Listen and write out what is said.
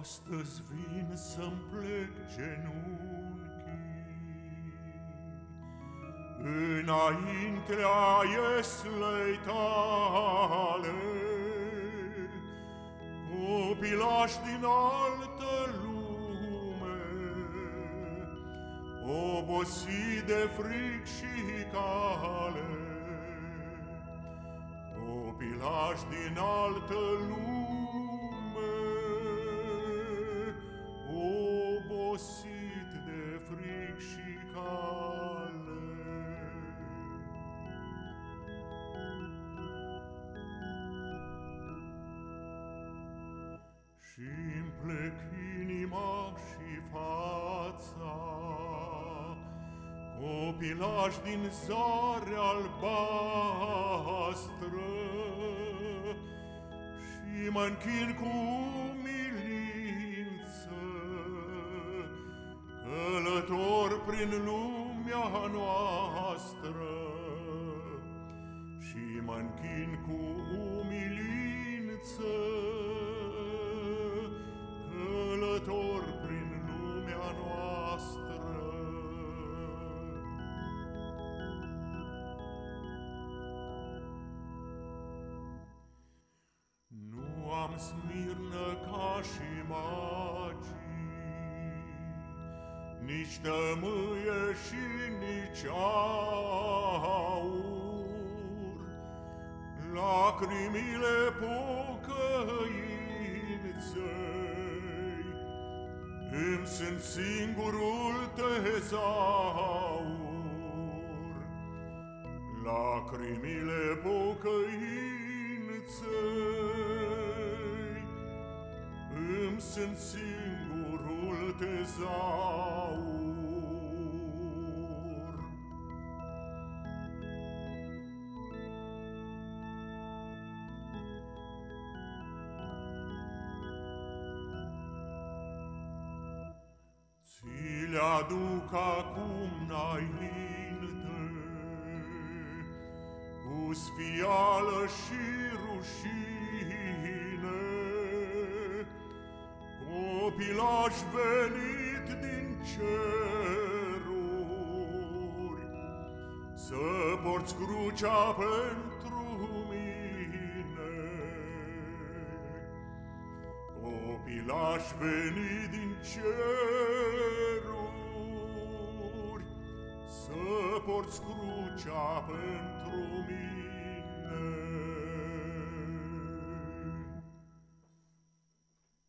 Astăzi vin să-mi plec genunchii. Înaintea ieslei tale Copilaș din altă lume Obosit de fric și cale Copilaș din altă lume Și-mi plec inima și fața, Copilaș din zare albastră, Și mă închin cu călător prin lumea noastră nici tămâie și nici aur, Lacrimile pocăinței Îmi sunt singurul tezaur. Lacrimile pocăinței Îmi sunt singurul tezaur. Le aduc acum înainte, Cu sfială și rușine, Copilaș venit din ceruri, Să porți crucea pentru mine. Copilaș venit din ceruri, scrucia pentru mine.